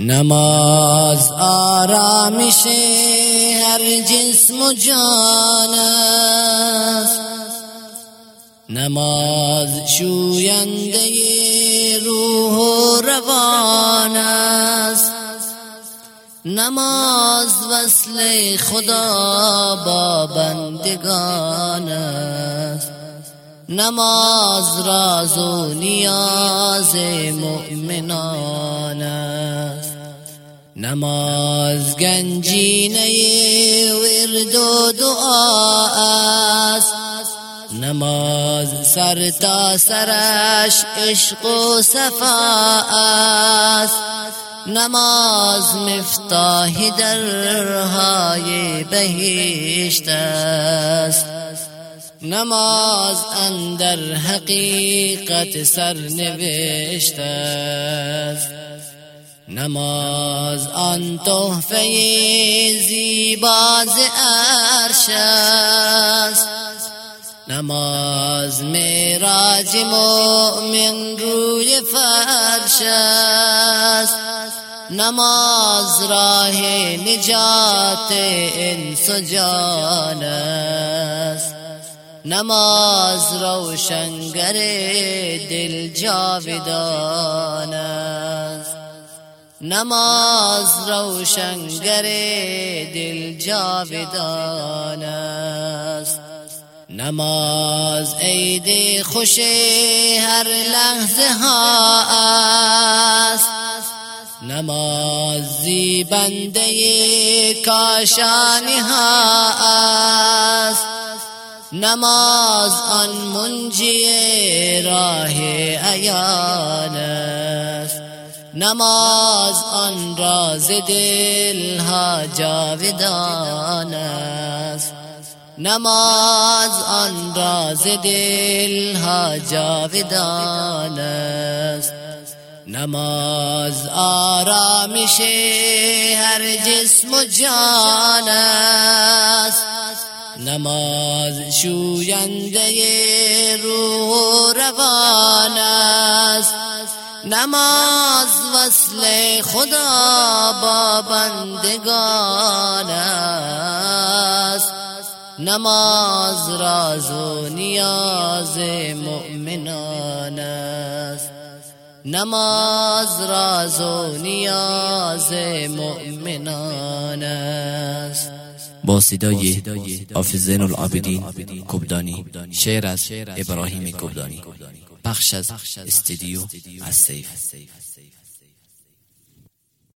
نماز آرامش هر جسم و جان است. نماز شوینده روح و روان است. نماز وصل خدا با بندگان است. نماز راز و نیاز مؤمنان است. نماز گنجینه ورد و دعا است. نماز سر تا سرش عشق و صفا است. نماز مفتاح درهای بهشت است. نماز اندر حقیقت سرنوشت است. نماز آن تحفه زیباز عرش است. نماز میراج مؤمن روی فرش است. نماز راه نجات انس جان است. نماز روشنگر دل جاودان است. نماز روشنگر دل جاودان است. نماز عید خوش هر لحظه ها است. نماز زیبنده کاشانی ها است. نماز آن منجی راه ایان است. نماز آن راز دل ها جاودان است. نماز آن راز دل ها جاودان است. نماز آرامش هر جسم و جان است. نماز شوینده روح روان است. نماز وصل خدا با بندگان است. نماز راز و نیاز مؤمنان است. نماز راز و نیاز مؤمنان است. با صدای حافظ زین العابدین کبدانی شعر از ابراهیم کبدانی. بخش از استدیو از سیف.